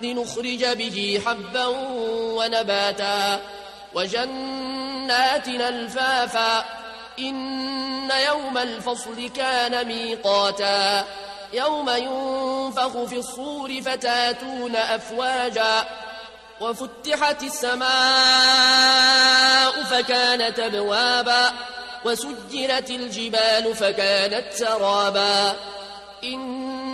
لنخرج به حبا ونباتا وجنات الفافا إن يوم الفصل كان ميقاتا يوم ينفخ في الصور فتاتون أفواجا وفتحت السماء فكانت أبوابا وسجرت الجبال فكانت سرابا إن